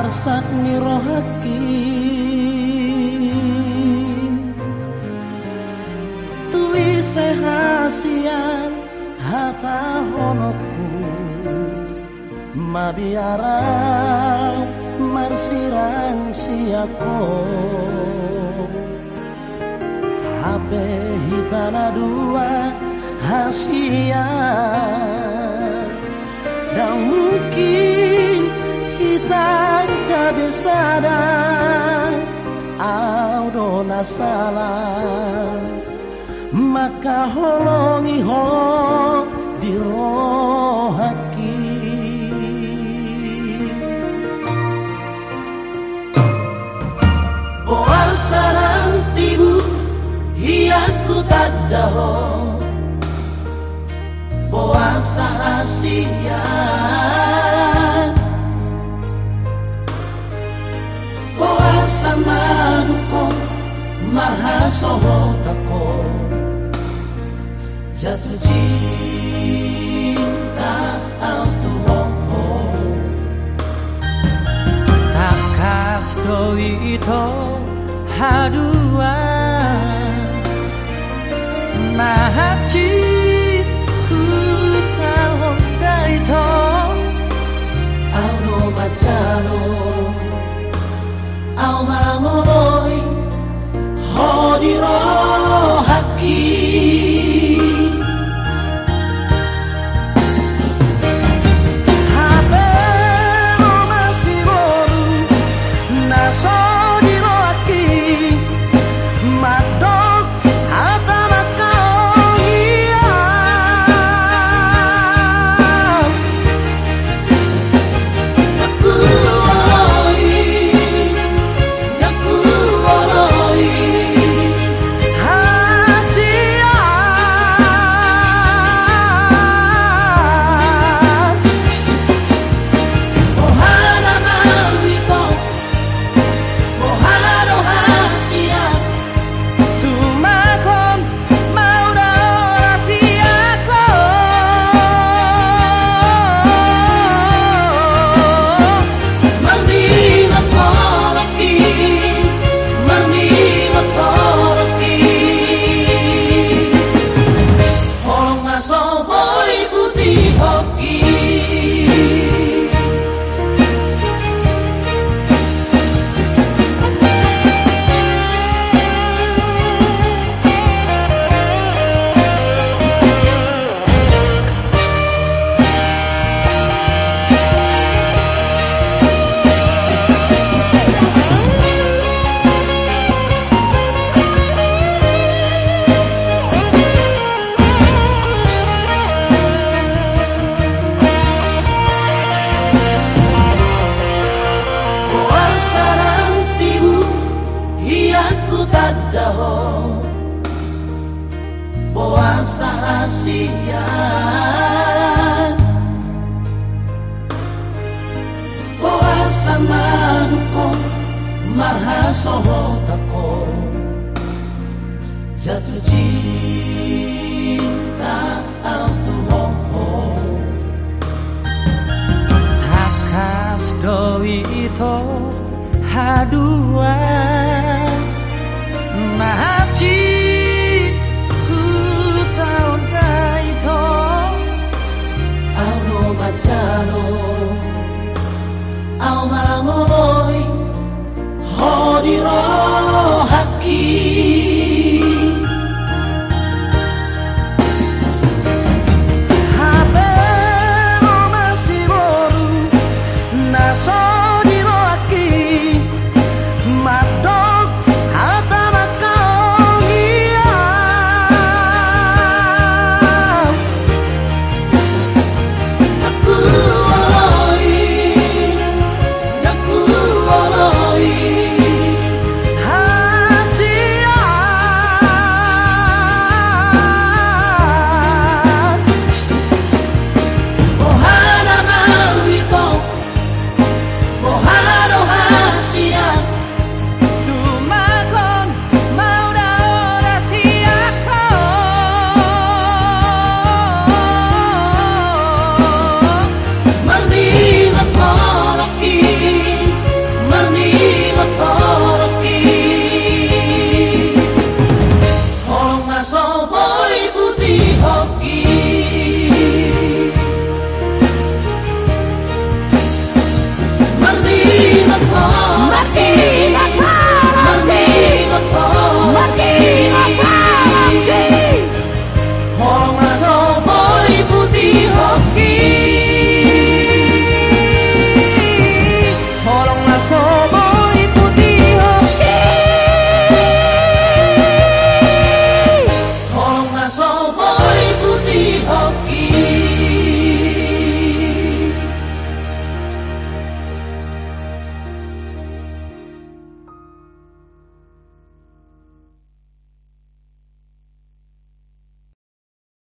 arsat nirohaki. Tui sehasian hata honoku Mabiara marsirang siako Habe hitana dua hasia Dan mungkin kabisada Audo salah Maka holongi ho dirohaki Boa sarang tibu Hiyaku tak daho. Boa sasamahan ko mahasohot ako. Jatuh cinta autuho Takas ko ito haduan. Mahachi あの抹茶の好吗？我。saciar. Oasamatuko, marhasohotako, jatuh cinta auto. corazón.